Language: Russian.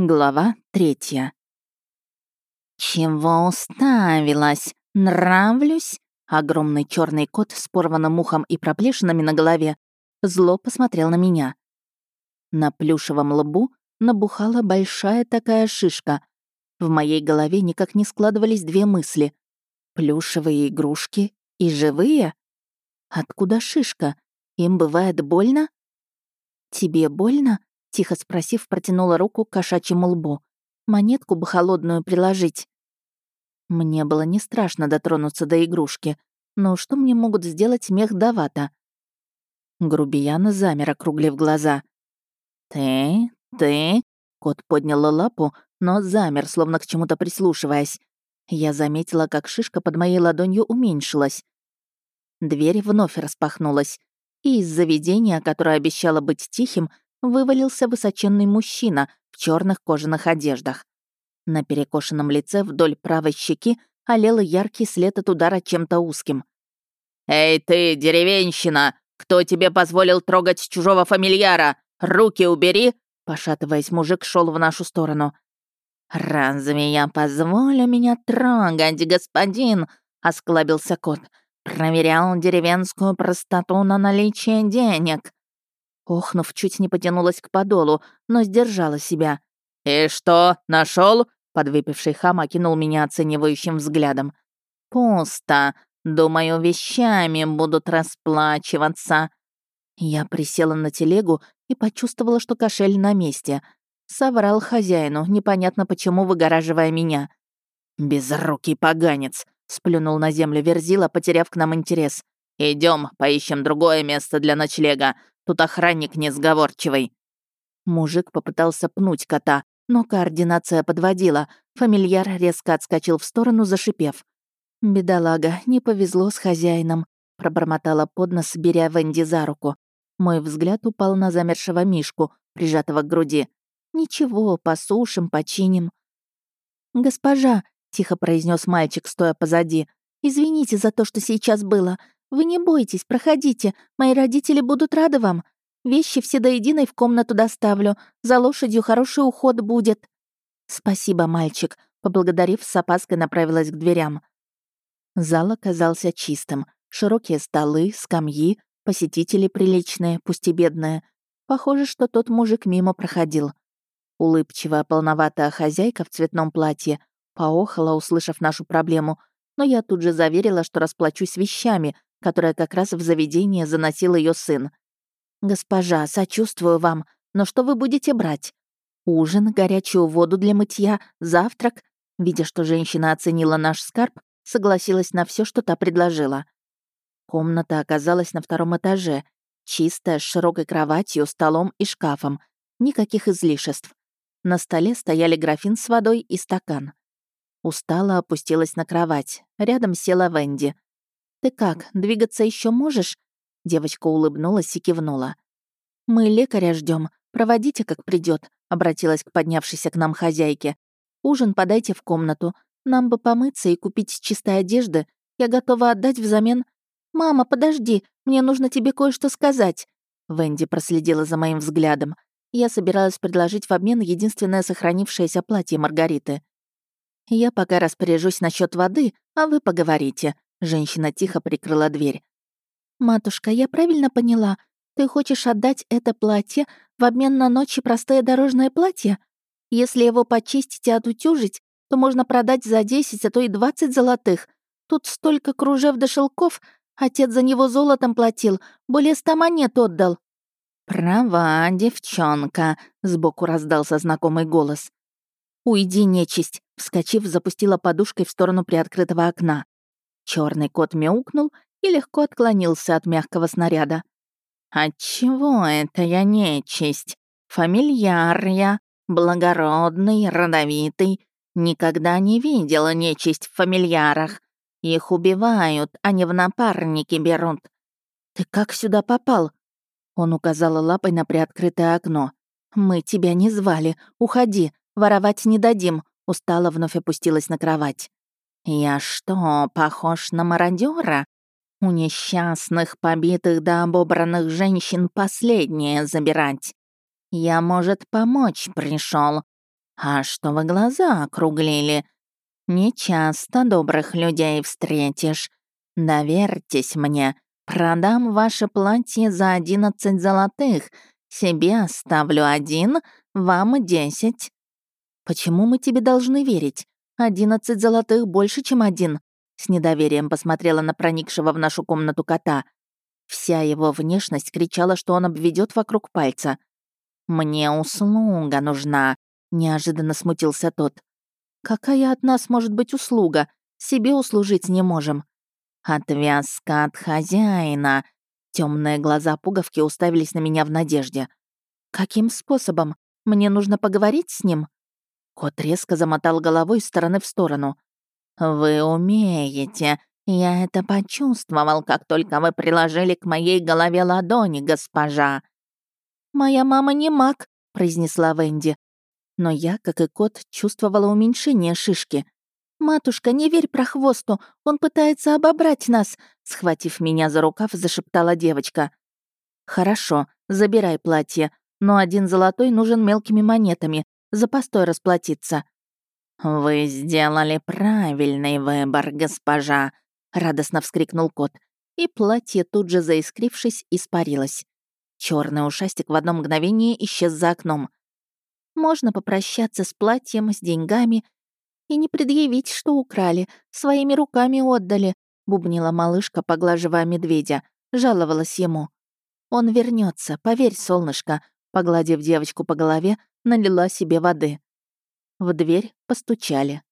Глава третья. «Чего уставилась? Нравлюсь?» Огромный черный кот с порванным ухом и проплешинами на голове зло посмотрел на меня. На плюшевом лбу набухала большая такая шишка. В моей голове никак не складывались две мысли. Плюшевые игрушки и живые? Откуда шишка? Им бывает больно? «Тебе больно?» Тихо спросив, протянула руку к кошачьему лбу. Монетку бы холодную приложить. Мне было не страшно дотронуться до игрушки, но что мне могут сделать мех давата? Грубияна замер, округлив глаза. «Ты? Ты?» Кот поднял лапу, но замер, словно к чему-то прислушиваясь. Я заметила, как шишка под моей ладонью уменьшилась. Дверь вновь распахнулась, и из заведения, которое обещало быть тихим, вывалился высоченный мужчина в черных кожаных одеждах. На перекошенном лице вдоль правой щеки олел яркий след от удара чем-то узким. «Эй ты, деревенщина! Кто тебе позволил трогать чужого фамильяра? Руки убери!» Пошатываясь, мужик шел в нашу сторону. «Разве я позволю меня трогать, господин?» — осклабился кот. «Проверял деревенскую простоту на наличие денег». Охнув, чуть не потянулась к подолу, но сдержала себя. «И что, нашел? Подвыпивший хам окинул меня оценивающим взглядом. «Пусто. Думаю, вещами будут расплачиваться». Я присела на телегу и почувствовала, что кошель на месте. Соврал хозяину, непонятно почему выгораживая меня. «Безрукий поганец!» — сплюнул на землю Верзила, потеряв к нам интерес. Идем, поищем другое место для ночлега. Тут охранник несговорчивый». Мужик попытался пнуть кота, но координация подводила. Фамильяр резко отскочил в сторону, зашипев. «Бедолага, не повезло с хозяином», — пробормотала под нос, беря Венди за руку. Мой взгляд упал на замершего Мишку, прижатого к груди. «Ничего, посушим, починим». «Госпожа», — тихо произнес мальчик, стоя позади, «извините за то, что сейчас было. Вы не бойтесь, проходите. Мои родители будут рады вам. Вещи все до единой в комнату доставлю. За лошадью хороший уход будет». «Спасибо, мальчик», — поблагодарив, с опаской направилась к дверям. Зал оказался чистым. Широкие столы, скамьи, посетители приличные, пусть и бедные. Похоже, что тот мужик мимо проходил. Улыбчивая, полноватая хозяйка в цветном платье поохала, услышав нашу проблему, но я тут же заверила, что расплачусь вещами, которое как раз в заведение заносил ее сын. «Госпожа, сочувствую вам, но что вы будете брать? Ужин, горячую воду для мытья, завтрак?» Видя, что женщина оценила наш скарб, согласилась на все, что та предложила. Комната оказалась на втором этаже, чистая, с широкой кроватью, столом и шкафом. Никаких излишеств. На столе стояли графин с водой и стакан. Устала опустилась на кровать. Рядом села Венди. «Ты как, двигаться еще можешь?» Девочка улыбнулась и кивнула. «Мы лекаря ждем. Проводите, как придет, обратилась к поднявшейся к нам хозяйке. «Ужин подайте в комнату. Нам бы помыться и купить чистой одежды. Я готова отдать взамен...» «Мама, подожди, мне нужно тебе кое-что сказать». Венди проследила за моим взглядом. Я собиралась предложить в обмен единственное сохранившееся платье Маргариты. «Я пока распоряжусь насчет воды, а вы поговорите», Женщина тихо прикрыла дверь. «Матушка, я правильно поняла? Ты хочешь отдать это платье в обмен на ночи простое дорожное платье? Если его почистить и отутюжить, то можно продать за 10, а то и 20 золотых. Тут столько кружев до шелков, отец за него золотом платил, более ста монет отдал». «Права, девчонка», — сбоку раздался знакомый голос. «Уйди, нечисть», — вскочив, запустила подушкой в сторону приоткрытого окна. Черный кот мяукнул и легко отклонился от мягкого снаряда. «Отчего это я нечисть? Фамильяр я, благородный, родовитый. Никогда не видела нечисть в фамильярах. Их убивают, а не в напарники берут. Ты как сюда попал?» Он указал лапой на приоткрытое окно. «Мы тебя не звали. Уходи. Воровать не дадим». Устала вновь опустилась на кровать. «Я что, похож на мародера? У несчастных, побитых да обобранных женщин последнее забирать. Я, может, помочь пришел. «А что вы глаза округлили? Не часто добрых людей встретишь. Доверьтесь мне, продам ваше платье за одиннадцать золотых, себе оставлю один, вам десять». «Почему мы тебе должны верить? Одиннадцать золотых больше, чем один», с недоверием посмотрела на проникшего в нашу комнату кота. Вся его внешность кричала, что он обведет вокруг пальца. «Мне услуга нужна», — неожиданно смутился тот. «Какая от нас может быть услуга? Себе услужить не можем». «Отвязка от хозяина». Темные глаза пуговки уставились на меня в надежде. «Каким способом? Мне нужно поговорить с ним?» Кот резко замотал головой из стороны в сторону. «Вы умеете. Я это почувствовал, как только вы приложили к моей голове ладони, госпожа». «Моя мама не маг», — произнесла Венди. Но я, как и кот, чувствовала уменьшение шишки. «Матушка, не верь про хвосту, он пытается обобрать нас», — схватив меня за рукав, зашептала девочка. «Хорошо, забирай платье, но один золотой нужен мелкими монетами, за постой расплатиться». «Вы сделали правильный выбор, госпожа», — радостно вскрикнул кот, и платье, тут же заискрившись, испарилось. Черный ушастик в одно мгновение исчез за окном. Можно попрощаться с платьем, с деньгами и не предъявить, что украли, своими руками отдали, бубнила малышка, поглаживая медведя, жаловалась ему. Он вернется, поверь, солнышко, погладив девочку по голове, налила себе воды. В дверь постучали.